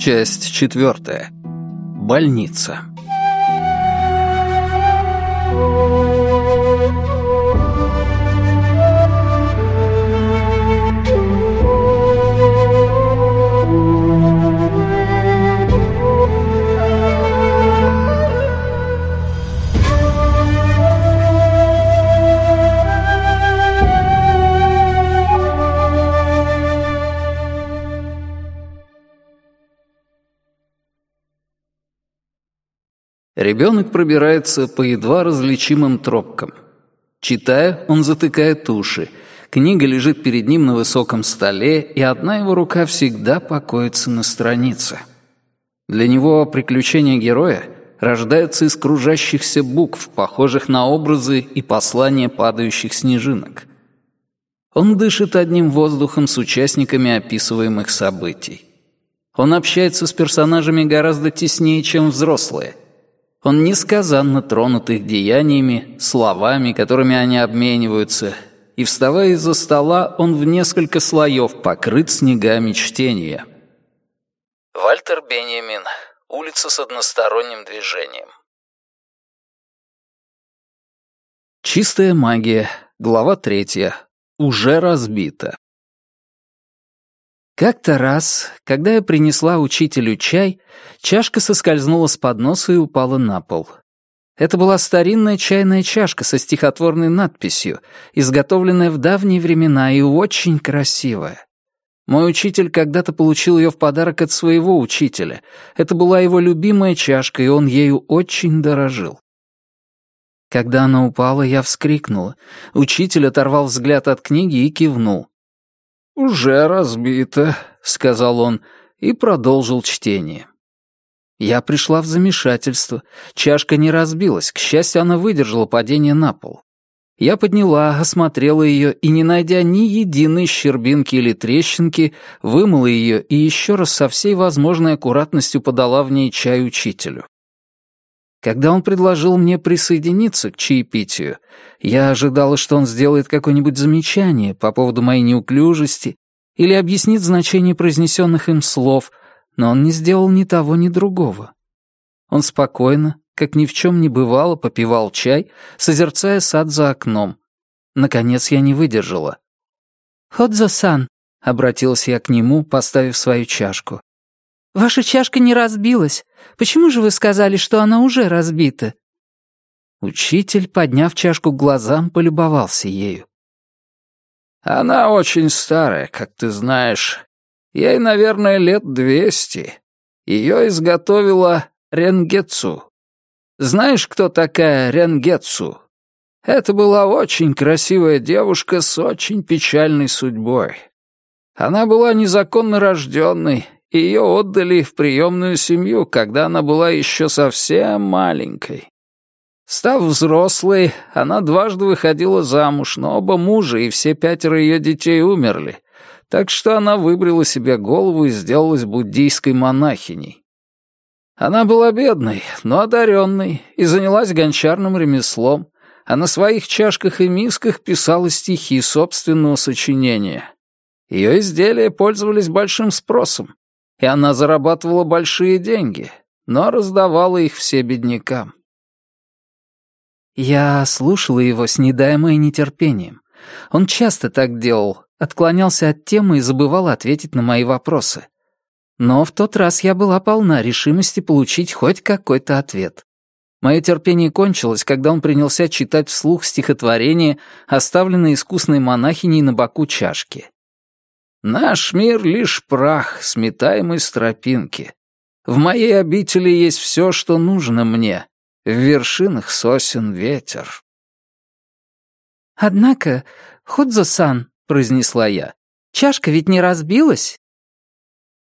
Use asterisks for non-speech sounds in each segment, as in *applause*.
Часть четвертая. Больница. Ребенок пробирается по едва различимым тропкам. Читая, он затыкает уши. Книга лежит перед ним на высоком столе, и одна его рука всегда покоится на странице. Для него приключения героя рождаются из кружащихся букв, похожих на образы и послания падающих снежинок. Он дышит одним воздухом с участниками описываемых событий. Он общается с персонажами гораздо теснее, чем взрослые. Он несказанно тронут их деяниями, словами, которыми они обмениваются, и, вставая из-за стола, он в несколько слоев покрыт снегами чтения. Вальтер Бенjamin. Улица с односторонним движением. Чистая магия. Глава третья. Уже разбита. Как-то раз, когда я принесла учителю чай, чашка соскользнула с подноса и упала на пол. Это была старинная чайная чашка со стихотворной надписью, изготовленная в давние времена и очень красивая. Мой учитель когда-то получил ее в подарок от своего учителя. Это была его любимая чашка, и он ею очень дорожил. Когда она упала, я вскрикнула. Учитель оторвал взгляд от книги и кивнул. «Уже разбито», — сказал он и продолжил чтение. Я пришла в замешательство. Чашка не разбилась, к счастью, она выдержала падение на пол. Я подняла, осмотрела ее и, не найдя ни единой щербинки или трещинки, вымыла ее и еще раз со всей возможной аккуратностью подала в ней чай учителю. Когда он предложил мне присоединиться к чаепитию, я ожидала, что он сделает какое-нибудь замечание по поводу моей неуклюжести или объяснит значение произнесенных им слов, но он не сделал ни того, ни другого. Он спокойно, как ни в чем не бывало, попивал чай, созерцая сад за окном. Наконец я не выдержала. «Ходзо-сан», — обратилась я к нему, поставив свою чашку. «Ваша чашка не разбилась. Почему же вы сказали, что она уже разбита?» Учитель, подняв чашку к глазам, полюбовался ею. «Она очень старая, как ты знаешь. Ей, наверное, лет двести. Ее изготовила Ренгетсу. Знаешь, кто такая Ренгетсу? Это была очень красивая девушка с очень печальной судьбой. Она была незаконно рожденной ее отдали в приемную семью, когда она была еще совсем маленькой. Став взрослой, она дважды выходила замуж, но оба мужа и все пятеро ее детей умерли, так что она выбрала себе голову и сделалась буддийской монахиней. Она была бедной, но одаренной, и занялась гончарным ремеслом, а на своих чашках и мисках писала стихи собственного сочинения. Ее изделия пользовались большим спросом, и она зарабатывала большие деньги, но раздавала их все беднякам. Я слушала его с недаемой нетерпением. Он часто так делал, отклонялся от темы и забывал ответить на мои вопросы. Но в тот раз я была полна решимости получить хоть какой-то ответ. Мое терпение кончилось, когда он принялся читать вслух стихотворение, оставленное искусной монахиней на боку чашки. Наш мир — лишь прах, сметаемый с тропинки. В моей обители есть все, что нужно мне. В вершинах сосен ветер. «Однако, Ходзо-сан», — произнесла я, — «чашка ведь не разбилась?»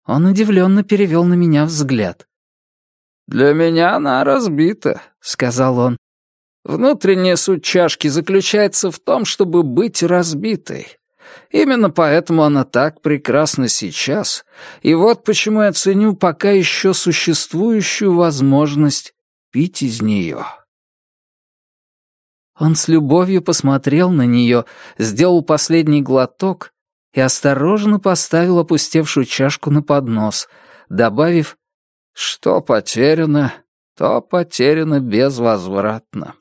Он удивленно перевел на меня взгляд. «Для меня она разбита», — сказал он. «Внутренняя суть чашки заключается в том, чтобы быть разбитой. Именно поэтому она так прекрасна сейчас, и вот почему я ценю пока еще существующую возможность пить из нее. Он с любовью посмотрел на нее, сделал последний глоток и осторожно поставил опустевшую чашку на поднос, добавив «Что потеряно, то потеряно безвозвратно».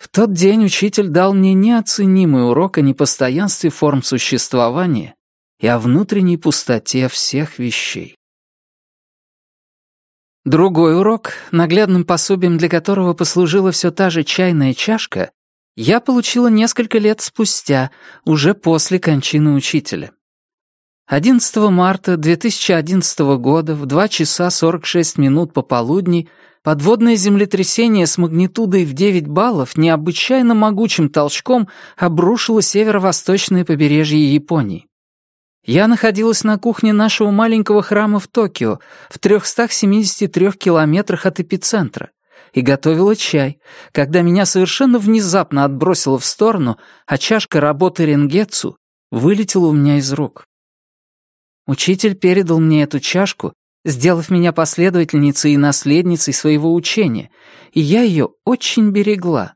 В тот день учитель дал мне неоценимый урок о непостоянстве форм существования и о внутренней пустоте всех вещей. Другой урок, наглядным пособием для которого послужила все та же чайная чашка, я получила несколько лет спустя, уже после кончины учителя. 11 марта 2011 года в 2 часа 46 минут пополудни подводное землетрясение с магнитудой в 9 баллов необычайно могучим толчком обрушило северо-восточное побережье Японии. Я находилась на кухне нашего маленького храма в Токио, в 373 километрах от эпицентра, и готовила чай, когда меня совершенно внезапно отбросило в сторону, а чашка работы ренгетсу вылетела у меня из рук. Учитель передал мне эту чашку сделав меня последовательницей и наследницей своего учения, и я ее очень берегла.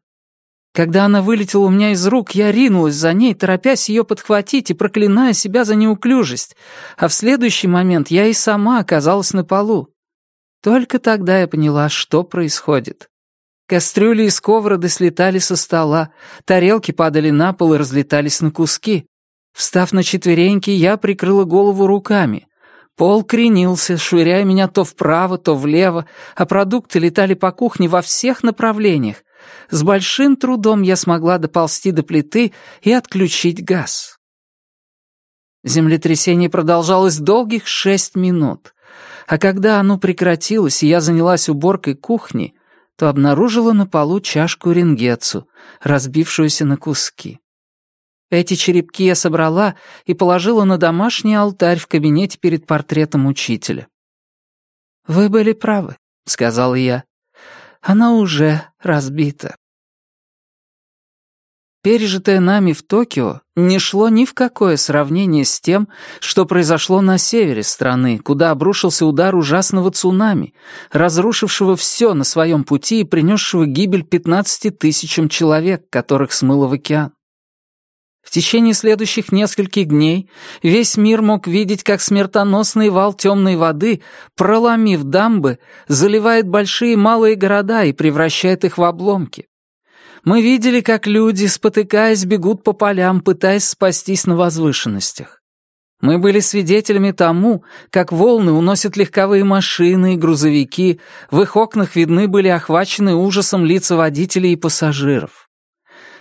Когда она вылетела у меня из рук, я ринулась за ней, торопясь ее подхватить и проклиная себя за неуклюжесть, а в следующий момент я и сама оказалась на полу. Только тогда я поняла, что происходит. Кастрюли и сковороды слетали со стола, тарелки падали на пол и разлетались на куски. Встав на четвереньки, я прикрыла голову руками — Пол кренился, швыряя меня то вправо, то влево, а продукты летали по кухне во всех направлениях. С большим трудом я смогла доползти до плиты и отключить газ. Землетрясение продолжалось долгих шесть минут, а когда оно прекратилось и я занялась уборкой кухни, то обнаружила на полу чашку ренгетсу, разбившуюся на куски. Эти черепки я собрала и положила на домашний алтарь в кабинете перед портретом учителя. «Вы были правы», — сказала я. «Она уже разбита». Пережитое нами в Токио не шло ни в какое сравнение с тем, что произошло на севере страны, куда обрушился удар ужасного цунами, разрушившего все на своем пути и принесшего гибель 15 тысячам человек, которых смыло в океан. В течение следующих нескольких дней весь мир мог видеть, как смертоносный вал темной воды, проломив дамбы, заливает большие и малые города и превращает их в обломки. Мы видели, как люди, спотыкаясь, бегут по полям, пытаясь спастись на возвышенностях. Мы были свидетелями тому, как волны уносят легковые машины и грузовики, в их окнах видны были охвачены ужасом лица водителей и пассажиров.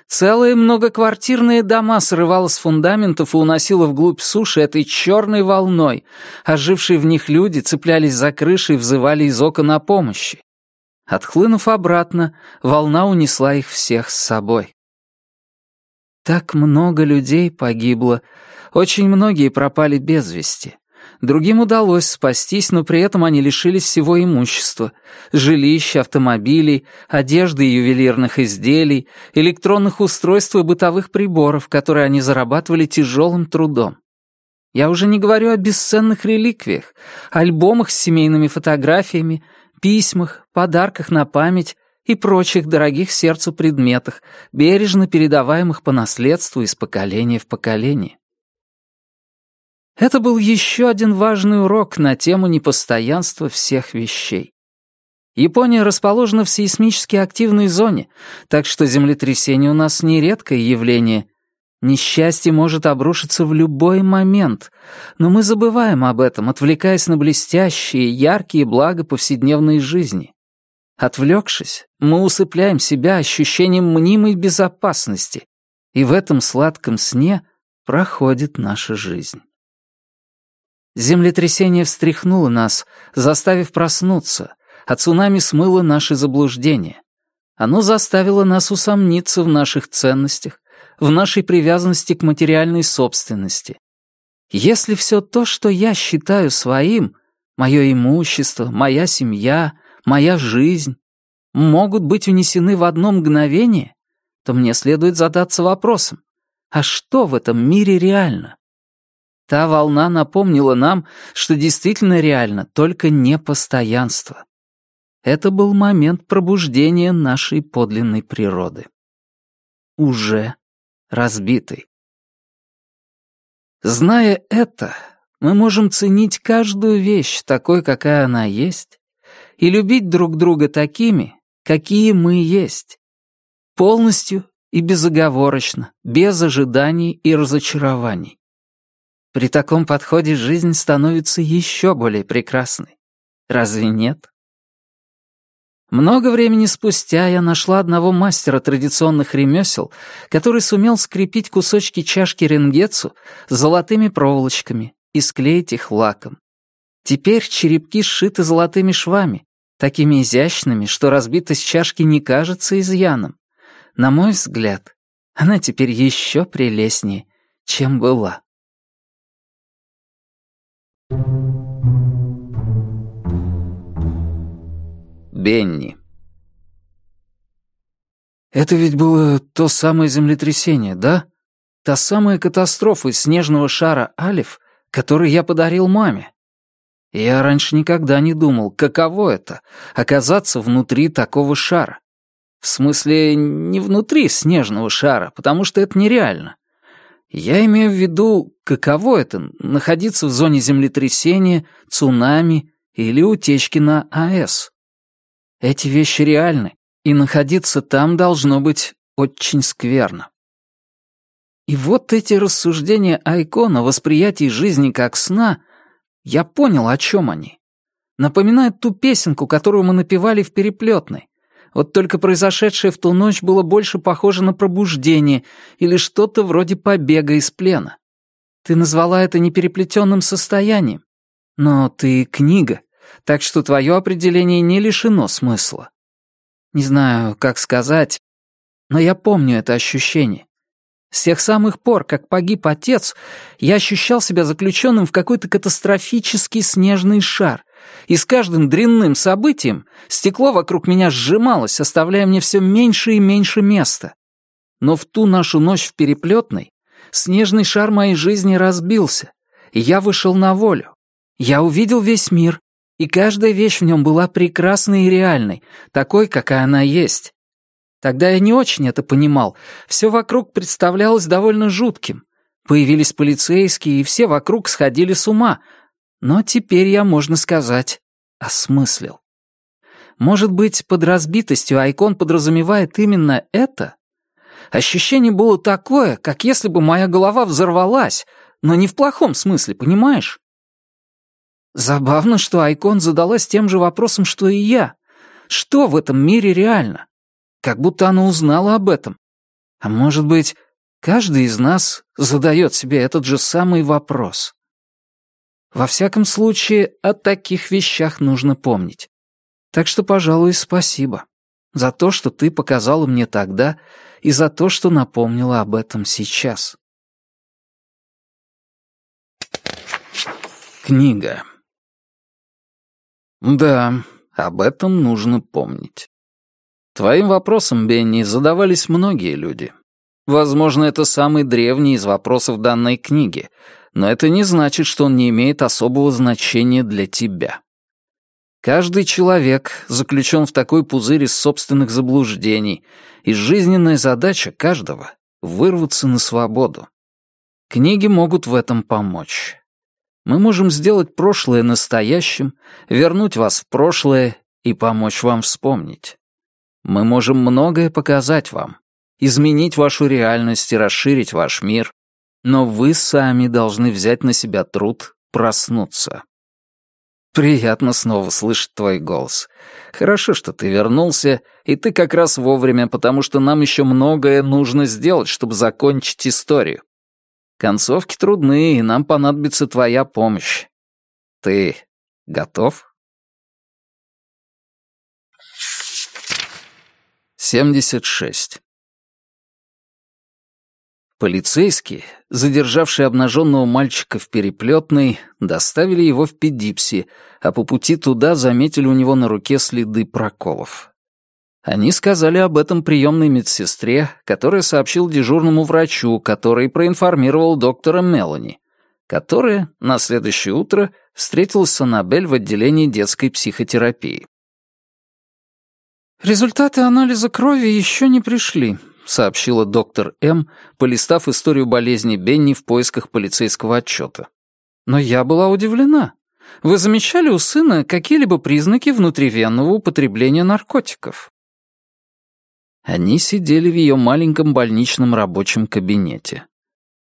Целые многоквартирные дома срывало с фундаментов и уносило вглубь суши этой черной волной, а жившие в них люди цеплялись за крыши и взывали из окон о помощи. Отхлынув обратно, волна унесла их всех с собой. Так много людей погибло, очень многие пропали без вести. Другим удалось спастись, но при этом они лишились всего имущества — жилищ, автомобилей, одежды и ювелирных изделий, электронных устройств и бытовых приборов, которые они зарабатывали тяжелым трудом. Я уже не говорю о бесценных реликвиях, альбомах с семейными фотографиями, письмах, подарках на память и прочих дорогих сердцу предметах, бережно передаваемых по наследству из поколения в поколение. Это был еще один важный урок на тему непостоянства всех вещей. Япония расположена в сейсмически активной зоне, так что землетрясение у нас не редкое явление. Несчастье может обрушиться в любой момент, но мы забываем об этом, отвлекаясь на блестящие, яркие блага повседневной жизни. Отвлекшись, мы усыпляем себя ощущением мнимой безопасности, и в этом сладком сне проходит наша жизнь. Землетрясение встряхнуло нас, заставив проснуться, а цунами смыло наши заблуждения. Оно заставило нас усомниться в наших ценностях, в нашей привязанности к материальной собственности. Если все то, что я считаю своим, мое имущество, моя семья, моя жизнь, могут быть унесены в одно мгновение, то мне следует задаться вопросом, а что в этом мире реально? Та волна напомнила нам, что действительно реально только непостоянство. Это был момент пробуждения нашей подлинной природы. Уже разбитой. Зная это, Мы можем ценить каждую вещь такой, какая она есть, и любить друг друга такими, какие мы есть. Полностью и безоговорочно, без ожиданий и разочарований. При таком подходе жизнь становится еще более прекрасной. Разве нет? Много времени спустя я нашла одного мастера традиционных ремесел, который сумел скрепить кусочки чашки ренгетсу золотыми проволочками и склеить их лаком. Теперь черепки сшиты золотыми швами, такими изящными, что разбитость чашки не кажется изъяном. На мой взгляд, она теперь еще прелестнее, чем была. Бенни. Это ведь было то самое землетрясение, да? Та самая катастрофа из снежного шара Алиф, который я подарил маме. Я раньше никогда не думал, каково это — оказаться внутри такого шара. В смысле, не внутри снежного шара, потому что это нереально. Я имею в виду, каково это — находиться в зоне землетрясения, цунами или утечки на АЭС. Эти вещи реальны, и находиться там должно быть очень скверно. И вот эти рассуждения Айкона о восприятии жизни как сна, я понял, о чем они. Напоминают ту песенку, которую мы напевали в переплетной. Вот только произошедшее в ту ночь было больше похоже на пробуждение или что-то вроде побега из плена. Ты назвала это непереплетенным состоянием. Но ты книга, так что твое определение не лишено смысла. Не знаю, как сказать, но я помню это ощущение. С тех самых пор, как погиб отец, я ощущал себя заключенным в какой-то катастрофический снежный шар, и с каждым дрянным событием стекло вокруг меня сжималось, оставляя мне все меньше и меньше места. Но в ту нашу ночь в переплетной снежный шар моей жизни разбился, и я вышел на волю. Я увидел весь мир, и каждая вещь в нем была прекрасной и реальной, такой, какая она есть. Тогда я не очень это понимал. Все вокруг представлялось довольно жутким. Появились полицейские, и все вокруг сходили с ума. Но теперь я, можно сказать, осмыслил. Может быть, под разбитостью Айкон подразумевает именно это? Ощущение было такое, как если бы моя голова взорвалась, но не в плохом смысле, понимаешь? Забавно, что Айкон задалась тем же вопросом, что и я. Что в этом мире реально? Как будто она узнала об этом. А может быть, каждый из нас задает себе этот же самый вопрос. Во всяком случае, о таких вещах нужно помнить. Так что, пожалуй, спасибо за то, что ты показала мне тогда, и за то, что напомнила об этом сейчас. Книга. Да, об этом нужно помнить. Твоим вопросом, Бенни, задавались многие люди. Возможно, это самый древний из вопросов данной книги, но это не значит, что он не имеет особого значения для тебя. Каждый человек заключен в такой пузырь из собственных заблуждений, и жизненная задача каждого — вырваться на свободу. Книги могут в этом помочь. Мы можем сделать прошлое настоящим, вернуть вас в прошлое и помочь вам вспомнить. Мы можем многое показать вам, изменить вашу реальность и расширить ваш мир, но вы сами должны взять на себя труд проснуться. Приятно снова слышать твой голос. Хорошо, что ты вернулся, и ты как раз вовремя, потому что нам еще многое нужно сделать, чтобы закончить историю. Концовки трудны, и нам понадобится твоя помощь. Ты готов? 76. Полицейские, задержавшие обнаженного мальчика в переплетной, доставили его в Педипси, а по пути туда заметили у него на руке следы проколов. Они сказали об этом приемной медсестре, которая сообщил дежурному врачу, который проинформировал доктора Мелани, которая на следующее утро встретилась с Аннабель в отделении детской психотерапии. «Результаты анализа крови еще не пришли», — сообщила доктор М., полистав историю болезни Бенни в поисках полицейского отчета. Но я была удивлена. Вы замечали у сына какие-либо признаки внутривенного употребления наркотиков?» Они сидели в ее маленьком больничном рабочем кабинете.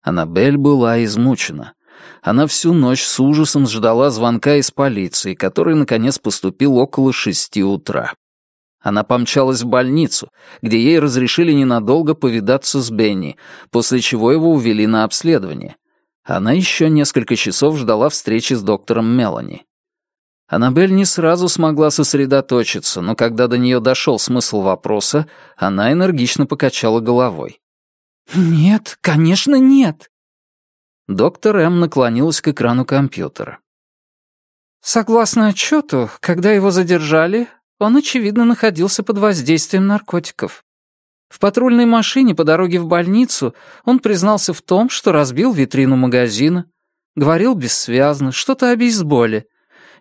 Аннабель была измучена. Она всю ночь с ужасом ждала звонка из полиции, который, наконец, поступил около шести утра. Она помчалась в больницу, где ей разрешили ненадолго повидаться с Бенни, после чего его увели на обследование. Она еще несколько часов ждала встречи с доктором Мелани. Аннабель не сразу смогла сосредоточиться, но когда до нее дошел смысл вопроса, она энергично покачала головой. «Нет, конечно, нет!» Доктор М. наклонилась к экрану компьютера. Согласно отчету, когда его задержали, он, очевидно, находился под воздействием наркотиков. В патрульной машине по дороге в больницу он признался в том, что разбил витрину магазина, говорил бессвязно, что-то о бейсболе.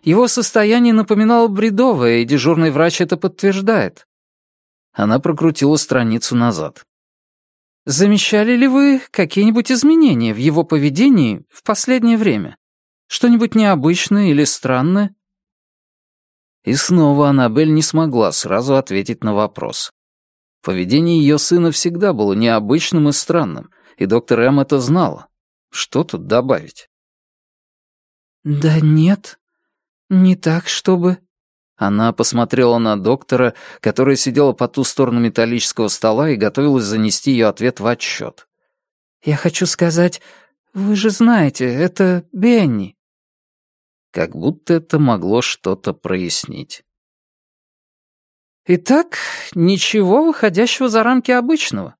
Его состояние напоминало бредовое, и дежурный врач это подтверждает. Она прокрутила страницу назад. «Замечали ли вы какие-нибудь изменения в его поведении в последнее время? Что-нибудь необычное или странное?» И снова Аннабель не смогла сразу ответить на вопрос. Поведение ее сына всегда было необычным и странным, и доктор М. это знала. Что тут добавить? «Да нет, не так, чтобы...» Она посмотрела на доктора, которая сидела по ту сторону металлического стола и готовилась занести ее ответ в отчет. «Я хочу сказать, вы же знаете, это Бенни». Как будто это могло что-то прояснить. Итак, ничего выходящего за рамки обычного.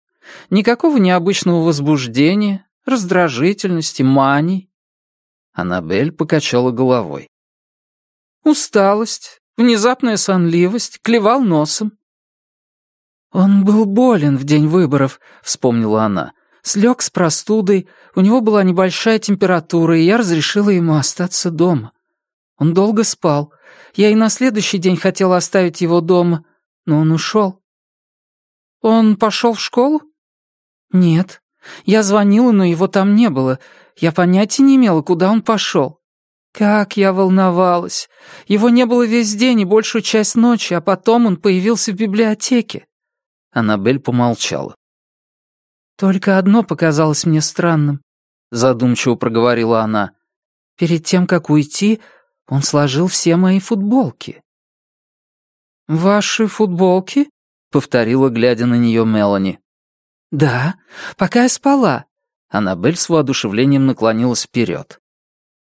Никакого необычного возбуждения, раздражительности, маний. Аннабель покачала головой. Усталость, внезапная сонливость, клевал носом. «Он был болен в день выборов», — вспомнила она. «Слег с простудой, у него была небольшая температура, и я разрешила ему остаться дома. Он долго спал. Я и на следующий день хотела оставить его дома, но он ушел. Он пошел в школу? Нет. Я звонила, но его там не было. Я понятия не имела, куда он пошел. Как я волновалась. Его не было весь день и большую часть ночи, а потом он появился в библиотеке. Аннабель помолчала. «Только одно показалось мне странным», — задумчиво проговорила она. «Перед тем, как уйти, он сложил все мои футболки». «Ваши футболки?» — повторила, глядя на нее Мелани. «Да, пока я спала». Аннабель с воодушевлением наклонилась вперед.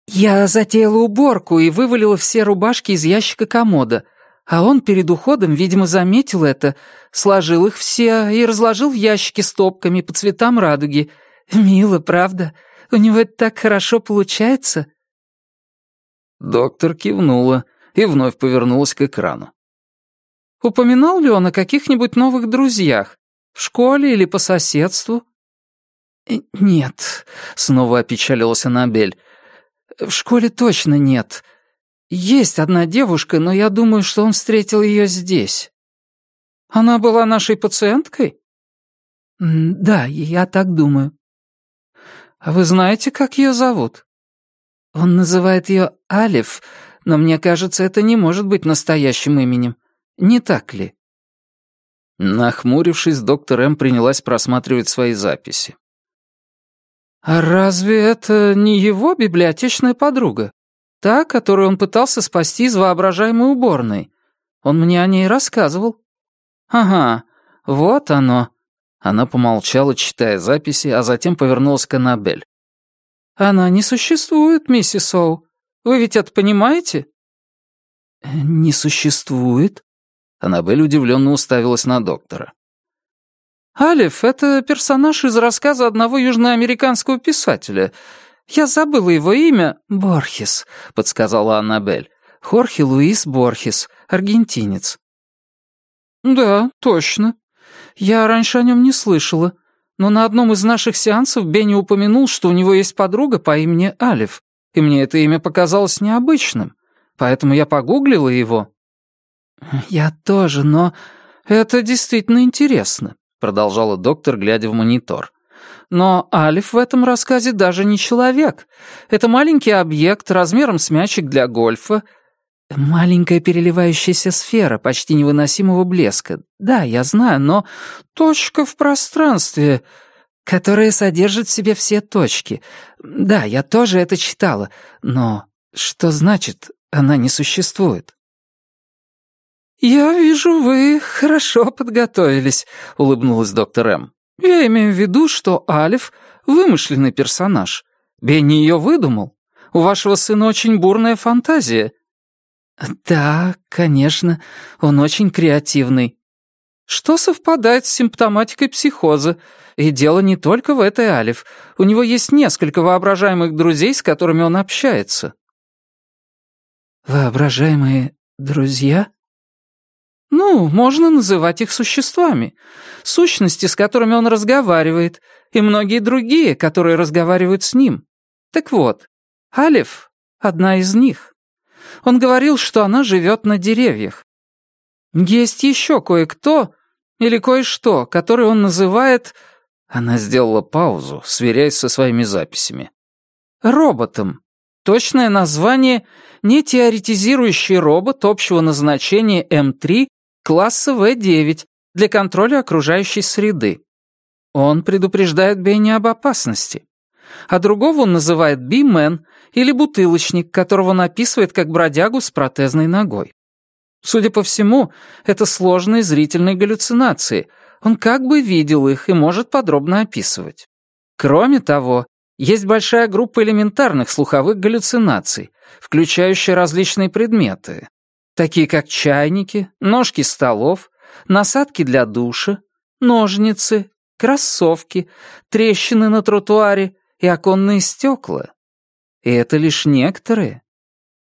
«Я затеяла уборку и вывалила все рубашки из ящика комода, а он перед уходом, видимо, заметил это, сложил их все и разложил в ящике стопками по цветам радуги. Мило, правда? У него это так хорошо получается». Доктор кивнула и вновь повернулась к экрану. Упоминал ли он о каких-нибудь новых друзьях? В школе или по соседству?» «Э, «Нет», — снова опечалилась Аннабель. «В школе точно нет. Есть одна девушка, но я думаю, что он встретил ее здесь». «Она была нашей пациенткой?» «Да, я так думаю». «А вы знаете, как ее зовут?» «Он называет ее Алиф, но мне кажется, это не может быть настоящим именем. Не так ли?» Нахмурившись, доктор М. принялась просматривать свои записи. «А разве это не его библиотечная подруга? Та, которую он пытался спасти из воображаемой уборной? Он мне о ней рассказывал». «Ага, вот оно». Она помолчала, читая записи, а затем повернулась к Аннабель. «Она не существует, миссис Оу. Вы ведь это понимаете?» «Не существует?» Аннабель удивленно уставилась на доктора. «Алиф — это персонаж из рассказа одного южноамериканского писателя. Я забыла его имя. Борхес», — подсказала Аннабель. «Хорхе Луис Борхес, аргентинец». «Да, точно. Я раньше о нем не слышала. Но на одном из наших сеансов Бенни упомянул, что у него есть подруга по имени Алиф, и мне это имя показалось необычным, поэтому я погуглила его». «Я тоже, но это действительно интересно», продолжала доктор, глядя в монитор. Но Алиф в этом рассказе даже не человек. Это маленький объект размером с мячик для гольфа. Маленькая переливающаяся сфера почти невыносимого блеска. Да, я знаю, но точка в пространстве, которая содержит в себе все точки. Да, я тоже это читала, но что значит она не существует? «Я вижу, вы хорошо подготовились», — улыбнулась доктор М. Я имею в виду, что Алиф — вымышленный персонаж. Бенни ее выдумал. У вашего сына очень бурная фантазия». «Да, конечно, он очень креативный». Что совпадает с симптоматикой психоза. И дело не только в этой Алиф. У него есть несколько воображаемых друзей, с которыми он общается. «Воображаемые друзья?» Ну, можно называть их существами. Сущности, с которыми он разговаривает, и многие другие, которые разговаривают с ним. Так вот, Алиф — одна из них. Он говорил, что она живет на деревьях. Есть еще кое-кто или кое-что, который он называет... Она сделала паузу, сверяясь со своими записями. Роботом. Точное название — не теоретизирующий робот общего назначения М3 класса В-9 для контроля окружающей среды. Он предупреждает Бенни об опасности. А другого он называет бимен или бутылочник, которого он описывает как бродягу с протезной ногой. Судя по всему, это сложные зрительные галлюцинации. Он как бы видел их и может подробно описывать. Кроме того, есть большая группа элементарных слуховых галлюцинаций, включающая различные предметы, такие как чайники, ножки столов, насадки для душа, ножницы, кроссовки, трещины на тротуаре и оконные стекла. И это лишь некоторые.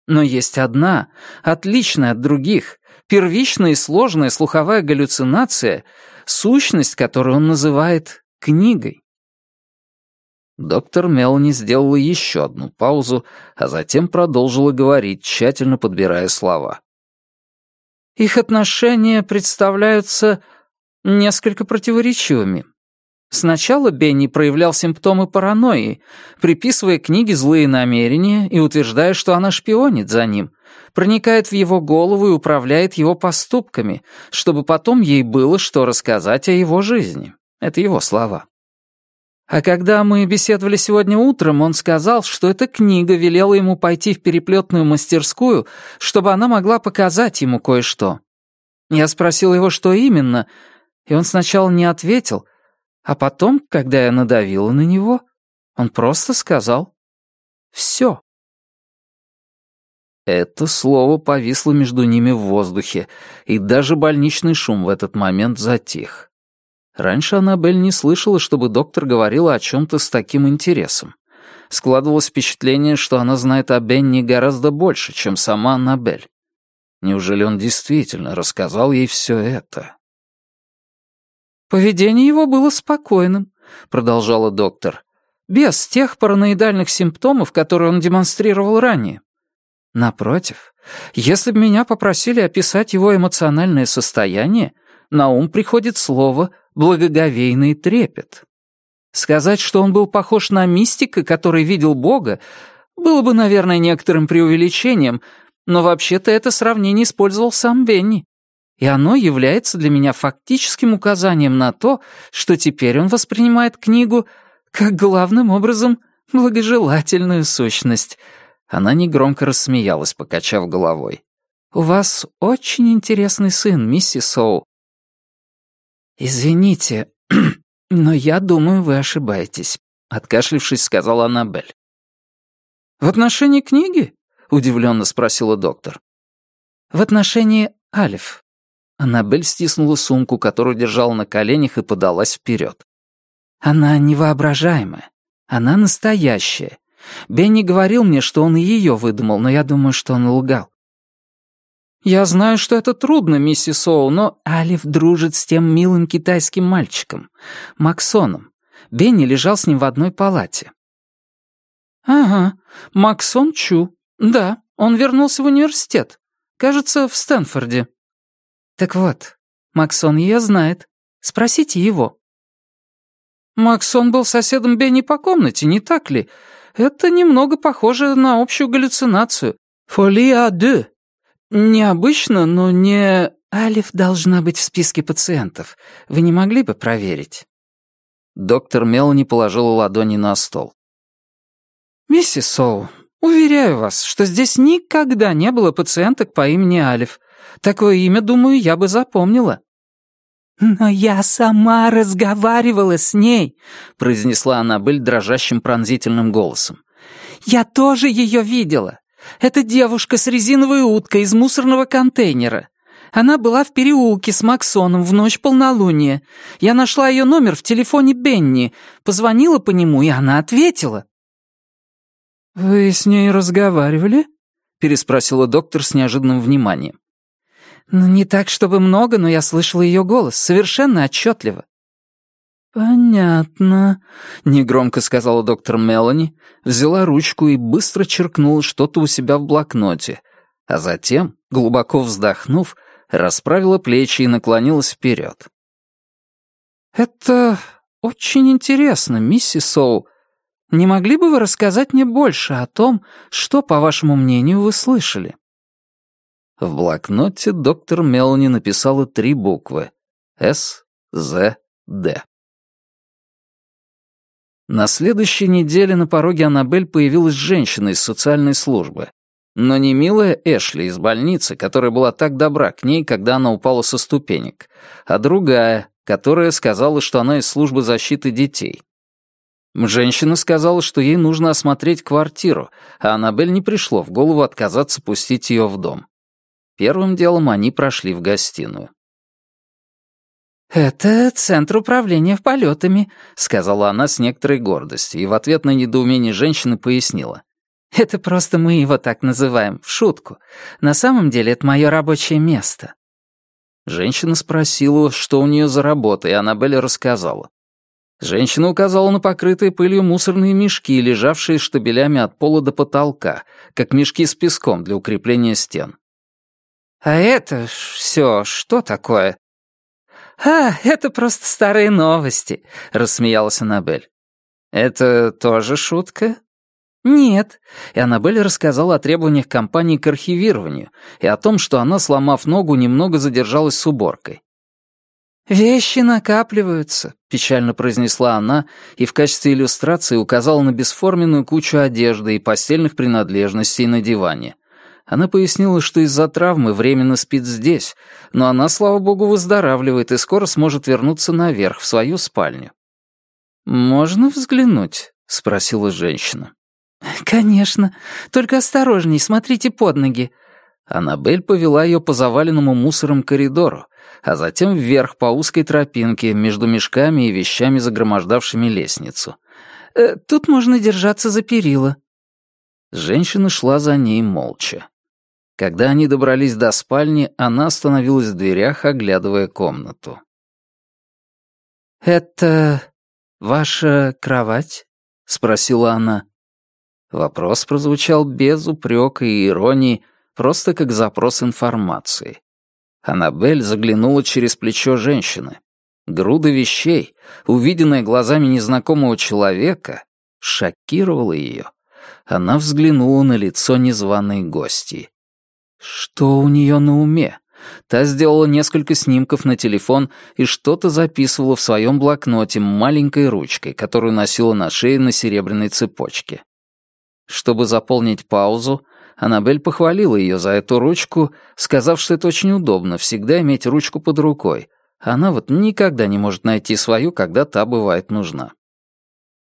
Но есть одна, отличная от других, первичная и сложная слуховая галлюцинация, сущность, которую он называет книгой. Доктор Мелани сделала еще одну паузу, а затем продолжила говорить, тщательно подбирая слова. Их отношения представляются несколько противоречивыми. Сначала Бенни проявлял симптомы паранойи, приписывая книге злые намерения и утверждая, что она шпионит за ним, проникает в его голову и управляет его поступками, чтобы потом ей было что рассказать о его жизни. Это его слова. А когда мы беседовали сегодня утром, он сказал, что эта книга велела ему пойти в переплетную мастерскую, чтобы она могла показать ему кое-что. Я спросил его, что именно, и он сначала не ответил, а потом, когда я надавила на него, он просто сказал «все». Это слово повисло между ними в воздухе, и даже больничный шум в этот момент затих. Раньше Аннабель не слышала, чтобы доктор говорила о чем-то с таким интересом. Складывалось впечатление, что она знает о Бенни гораздо больше, чем сама Аннабель. Неужели он действительно рассказал ей все это? «Поведение его было спокойным», — продолжала доктор, «без тех параноидальных симптомов, которые он демонстрировал ранее. Напротив, если бы меня попросили описать его эмоциональное состояние, на ум приходит слово благоговейный трепет. Сказать, что он был похож на мистика, который видел Бога, было бы, наверное, некоторым преувеличением, но вообще-то это сравнение использовал сам Бенни. И оно является для меня фактическим указанием на то, что теперь он воспринимает книгу как главным образом благожелательную сущность. Она негромко рассмеялась, покачав головой. «У вас очень интересный сын, миссис Соу. «Извините, *clears throat* но я думаю, вы ошибаетесь», — откашлившись, сказала Аннабель. «В отношении книги?» — удивленно спросила доктор. «В отношении Алиф». Аннабель стиснула сумку, которую держала на коленях, и подалась вперед. «Она невоображаемая. Она настоящая. Бенни говорил мне, что он ее выдумал, но я думаю, что он лгал. «Я знаю, что это трудно, миссис Оу, но Алиф дружит с тем милым китайским мальчиком, Максоном. Бенни лежал с ним в одной палате». «Ага, Максон Чу. Да, он вернулся в университет. Кажется, в Стэнфорде». «Так вот, Максон ее знает. Спросите его». Максон был соседом Бенни по комнате, не так ли? Это немного похоже на общую галлюцинацию. Фоли а deux. Необычно, но не... Алиф должна быть в списке пациентов. Вы не могли бы проверить?» Доктор Мелани положила ладони на стол. «Миссис Соу, уверяю вас, что здесь никогда не было пациенток по имени Алиф. Такое имя, думаю, я бы запомнила». «Но я сама разговаривала с ней», — произнесла Аннабель дрожащим пронзительным голосом. «Я тоже ее видела. Это девушка с резиновой уткой из мусорного контейнера. Она была в переулке с Максоном в ночь полнолуния. Я нашла ее номер в телефоне Бенни, позвонила по нему, и она ответила». «Вы с ней разговаривали?» — переспросила доктор с неожиданным вниманием. «Ну, не так, чтобы много, но я слышала ее голос, совершенно отчетливо». «Понятно», — негромко сказала доктор Мелани, взяла ручку и быстро черкнула что-то у себя в блокноте, а затем, глубоко вздохнув, расправила плечи и наклонилась вперед. «Это очень интересно, миссис Соу. Не могли бы вы рассказать мне больше о том, что, по вашему мнению, вы слышали?» В блокноте доктор Мелани написала три буквы «С», «З», «Д». На следующей неделе на пороге Аннабель появилась женщина из социальной службы. Но не милая Эшли из больницы, которая была так добра к ней, когда она упала со ступенек, а другая, которая сказала, что она из службы защиты детей. Женщина сказала, что ей нужно осмотреть квартиру, а Аннабель не пришло в голову отказаться пустить ее в дом. Первым делом они прошли в гостиную. «Это центр управления полетами», — сказала она с некоторой гордостью, и в ответ на недоумение женщины пояснила. «Это просто мы его так называем, в шутку. На самом деле это мое рабочее место». Женщина спросила, что у нее за работа, и Аннабель рассказала. Женщина указала на покрытые пылью мусорные мешки, лежавшие штабелями от пола до потолка, как мешки с песком для укрепления стен. «А это все что такое?» «А, это просто старые новости», — рассмеялась Аннабель. «Это тоже шутка?» «Нет». И Аннабель рассказала о требованиях компании к архивированию и о том, что она, сломав ногу, немного задержалась с уборкой. «Вещи накапливаются», — печально произнесла она и в качестве иллюстрации указала на бесформенную кучу одежды и постельных принадлежностей на диване. Она пояснила, что из-за травмы временно спит здесь, но она, слава богу, выздоравливает и скоро сможет вернуться наверх, в свою спальню. «Можно взглянуть?» — спросила женщина. «Конечно. Только осторожней, смотрите под ноги». Аннабель повела ее по заваленному мусором коридору, а затем вверх по узкой тропинке между мешками и вещами, загромождавшими лестницу. «Э, «Тут можно держаться за перила». Женщина шла за ней молча. Когда они добрались до спальни, она остановилась в дверях, оглядывая комнату. «Это ваша кровать?» — спросила она. Вопрос прозвучал без упрека и иронии, просто как запрос информации. Аннабель заглянула через плечо женщины. Груда вещей, увиденная глазами незнакомого человека, шокировала ее. Она взглянула на лицо незваной гости. Что у нее на уме? Та сделала несколько снимков на телефон и что-то записывала в своем блокноте маленькой ручкой, которую носила на шее на серебряной цепочке. Чтобы заполнить паузу, Аннабель похвалила ее за эту ручку, сказав, что это очень удобно, всегда иметь ручку под рукой. Она вот никогда не может найти свою, когда та бывает нужна.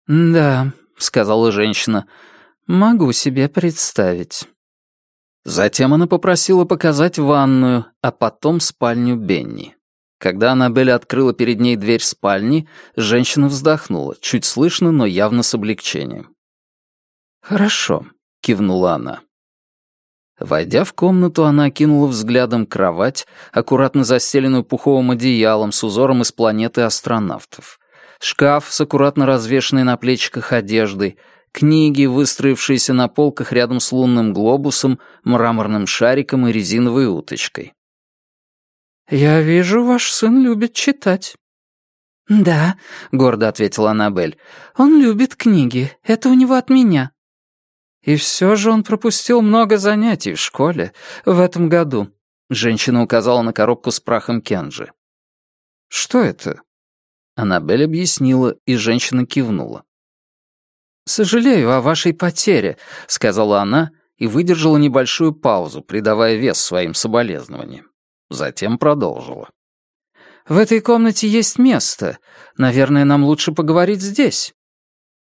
«Да», — сказала женщина, — «могу себе представить». Затем она попросила показать ванную, а потом спальню Бенни. Когда Аннабель открыла перед ней дверь спальни, женщина вздохнула, чуть слышно, но явно с облегчением. «Хорошо», — кивнула она. Войдя в комнату, она окинула взглядом кровать, аккуратно застеленную пуховым одеялом с узором из планеты астронавтов, шкаф с аккуратно развешенной на плечиках одеждой, книги, выстроившиеся на полках рядом с лунным глобусом, мраморным шариком и резиновой уточкой. «Я вижу, ваш сын любит читать». «Да», — гордо ответила Аннабель. «Он любит книги. Это у него от меня». «И все же он пропустил много занятий в школе в этом году», — женщина указала на коробку с прахом Кенджи. «Что это?» Аннабель объяснила, и женщина кивнула. «Сожалею о вашей потере», — сказала она и выдержала небольшую паузу, придавая вес своим соболезнованиям. Затем продолжила. «В этой комнате есть место. Наверное, нам лучше поговорить здесь».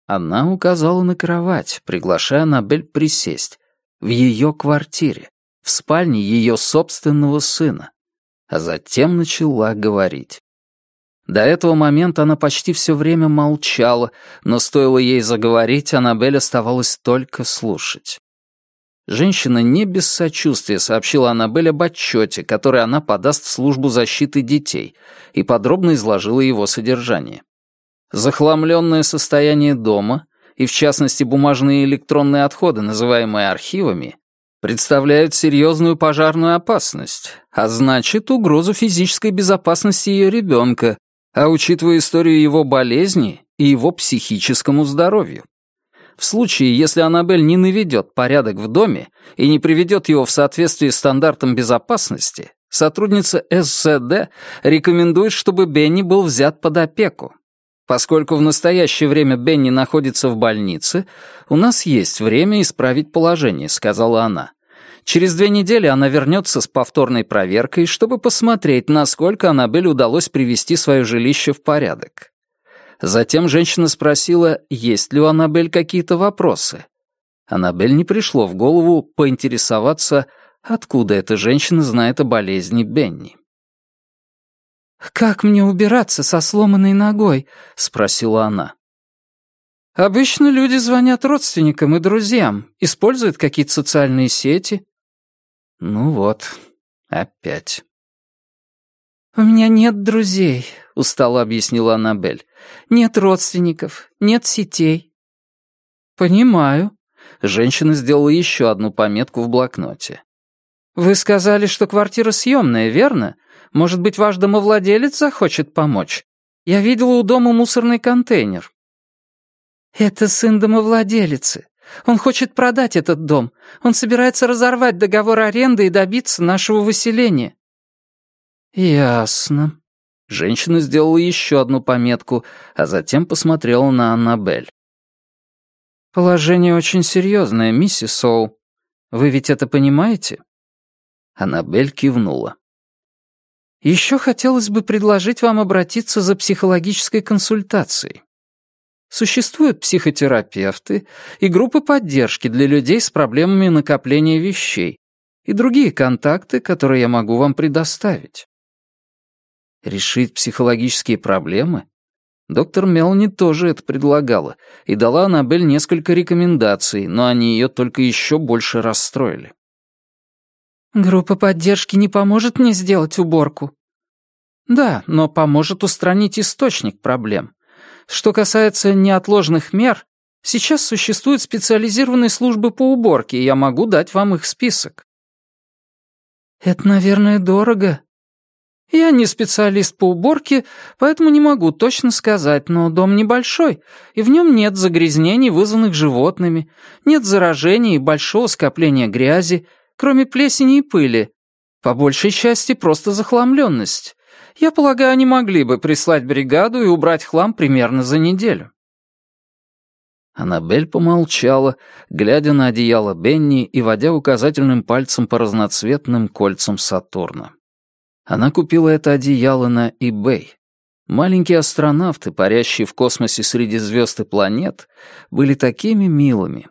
Она указала на кровать, приглашая Аннабель присесть. В ее квартире, в спальне ее собственного сына. А затем начала говорить. До этого момента она почти все время молчала, но стоило ей заговорить, Аннабель оставалось только слушать. Женщина не без сочувствия сообщила Аннабель об отчете, который она подаст в службу защиты детей, и подробно изложила его содержание. Захламленное состояние дома, и в частности бумажные и электронные отходы, называемые архивами, представляют серьезную пожарную опасность, а значит, угрозу физической безопасности ее ребенка, а учитывая историю его болезни и его психическому здоровью. В случае, если Аннабель не наведет порядок в доме и не приведет его в соответствии с стандартом безопасности, сотрудница СЗД рекомендует, чтобы Бенни был взят под опеку. Поскольку в настоящее время Бенни находится в больнице, у нас есть время исправить положение», — сказала она. Через две недели она вернется с повторной проверкой, чтобы посмотреть, насколько Аннабель удалось привести свое жилище в порядок. Затем женщина спросила, есть ли у Аннабель какие-то вопросы. Аннабель не пришло в голову поинтересоваться, откуда эта женщина знает о болезни Бенни. «Как мне убираться со сломанной ногой?» — спросила она. «Обычно люди звонят родственникам и друзьям, используют какие-то социальные сети». «Ну вот, опять». «У меня нет друзей», — устало объяснила Аннабель. «Нет родственников, нет сетей». «Понимаю». Женщина сделала еще одну пометку в блокноте. «Вы сказали, что квартира съемная, верно? Может быть, ваш домовладелец захочет помочь? Я видела у дома мусорный контейнер». «Это сын домовладелицы. Он хочет продать этот дом. Он собирается разорвать договор аренды и добиться нашего выселения». «Ясно». Женщина сделала еще одну пометку, а затем посмотрела на Аннабель. «Положение очень серьезное, миссис Соу. Вы ведь это понимаете?» Аннабель кивнула. «Еще хотелось бы предложить вам обратиться за психологической консультацией. Существуют психотерапевты и группы поддержки для людей с проблемами накопления вещей и другие контакты, которые я могу вам предоставить. Решить психологические проблемы? Доктор Мелани тоже это предлагала и дала Аннабель несколько рекомендаций, но они ее только еще больше расстроили. «Группа поддержки не поможет мне сделать уборку?» «Да, но поможет устранить источник проблем. Что касается неотложных мер, сейчас существуют специализированные службы по уборке, и я могу дать вам их список». «Это, наверное, дорого», я не специалист по уборке, поэтому не могу точно сказать, но дом небольшой, и в нем нет загрязнений, вызванных животными, нет заражений и большого скопления грязи, кроме плесени и пыли. По большей части просто захламленность. Я полагаю, они могли бы прислать бригаду и убрать хлам примерно за неделю. Аннабель помолчала, глядя на одеяло Бенни и водя указательным пальцем по разноцветным кольцам Сатурна. Она купила это одеяло на eBay. Маленькие астронавты, парящие в космосе среди звезд и планет, были такими милыми.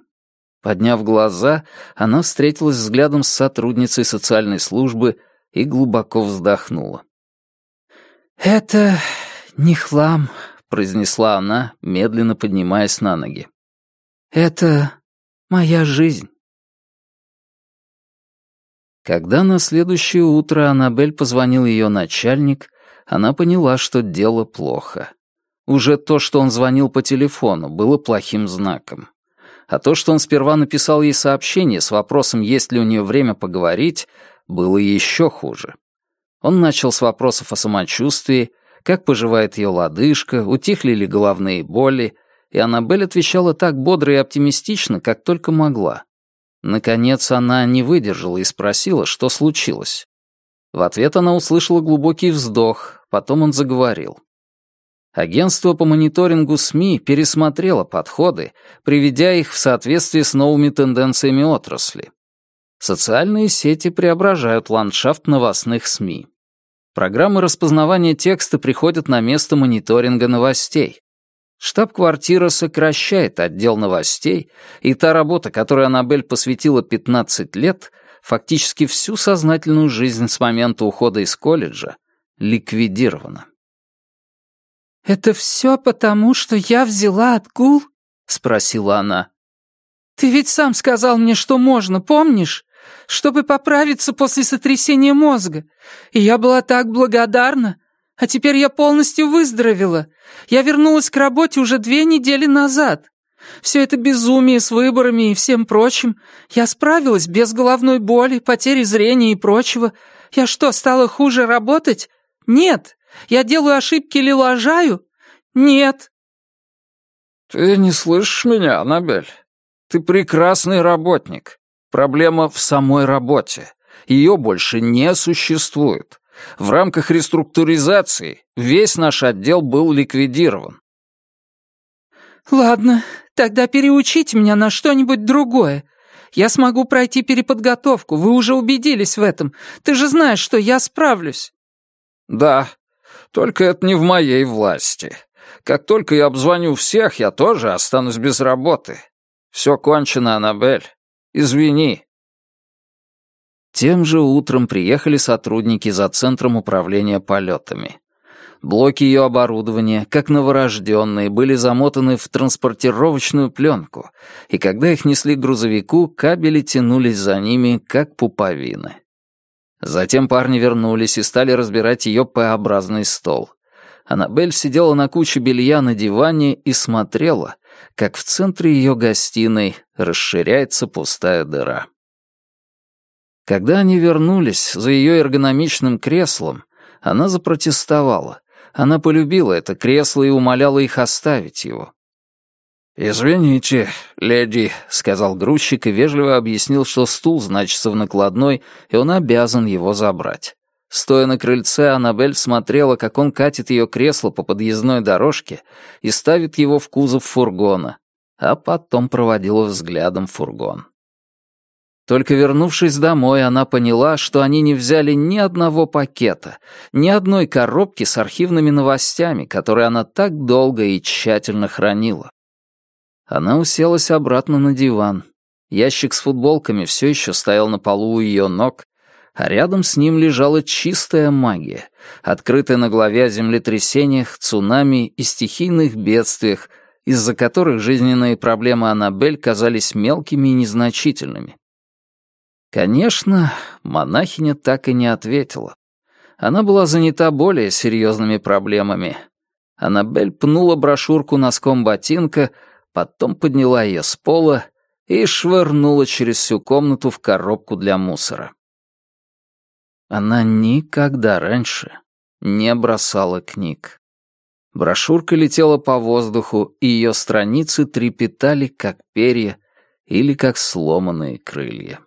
Подняв глаза, она встретилась взглядом с сотрудницей социальной службы и глубоко вздохнула. «Это не хлам», — произнесла она, медленно поднимаясь на ноги. «Это моя жизнь». Когда на следующее утро Аннабель позвонил ее начальник, она поняла, что дело плохо. Уже то, что он звонил по телефону, было плохим знаком. А то, что он сперва написал ей сообщение с вопросом, есть ли у нее время поговорить, было еще хуже. Он начал с вопросов о самочувствии, как поживает ее лодыжка, утихли ли головные боли, и Аннабель отвечала так бодро и оптимистично, как только могла. Наконец она не выдержала и спросила, что случилось. В ответ она услышала глубокий вздох, потом он заговорил. Агентство по мониторингу СМИ пересмотрело подходы, приведя их в соответствие с новыми тенденциями отрасли. Социальные сети преображают ландшафт новостных СМИ. Программы распознавания текста приходят на место мониторинга новостей. Штаб-квартира сокращает отдел новостей, и та работа, которой Аннабель посвятила 15 лет, фактически всю сознательную жизнь с момента ухода из колледжа, ликвидирована. «Это все потому, что я взяла отгул?» — спросила она. «Ты ведь сам сказал мне, что можно, помнишь? Чтобы поправиться после сотрясения мозга. И я была так благодарна. А теперь я полностью выздоровела. Я вернулась к работе уже две недели назад. Все это безумие с выборами и всем прочим. Я справилась без головной боли, потери зрения и прочего. Я что, стала хуже работать? Нет. Я делаю ошибки или лажаю? Нет. Ты не слышишь меня, Аннабель? Ты прекрасный работник. Проблема в самой работе. Ее больше не существует. В рамках реструктуризации весь наш отдел был ликвидирован. «Ладно, тогда переучите меня на что-нибудь другое. Я смогу пройти переподготовку, вы уже убедились в этом. Ты же знаешь, что я справлюсь». «Да, только это не в моей власти. Как только я обзвоню всех, я тоже останусь без работы. Все кончено, Аннабель. Извини, тем же утром приехали сотрудники за Центром управления полетами. Блоки ее оборудования, как новорожденные, были замотаны в транспортировочную пленку, и когда их несли к грузовику, кабели тянулись за ними, как пуповины. Затем парни вернулись и стали разбирать ее П-образный стол. Аннабель сидела на куче белья на диване и смотрела, как в центре ее гостиной расширяется пустая дыра. Когда они вернулись за ее эргономичным креслом, она запротестовала. Она полюбила это кресло и умоляла их оставить его. «Извините, леди», — сказал грузчик и вежливо объяснил, что стул значится в накладной, и он обязан его забрать. Стоя на крыльце, Аннабель смотрела, как он катит ее кресло по подъездной дорожке и ставит его в кузов фургона, а потом проводила взглядом фургон. Только вернувшись домой, она поняла, что они не взяли ни одного пакета, ни одной коробки с архивными новостями, которые она так долго и тщательно хранила. Она уселась обратно на диван. Ящик с футболками все еще стоял на полу у ее ног, а рядом с ним лежала чистая магия, открытая на главе о землетрясениях, цунами и стихийных бедствиях, из-за которых жизненные проблемы Аннабель казались мелкими и незначительными. Конечно, монахиня так и не ответила. Она была занята более серьезными проблемами. Аннабель пнула брошюрку носком ботинка, потом подняла ее с пола и швырнула через всю комнату в коробку для мусора. Она никогда раньше не бросала книг. Брошюрка летела по воздуху, и ее страницы трепетали, как перья или как сломанные крылья.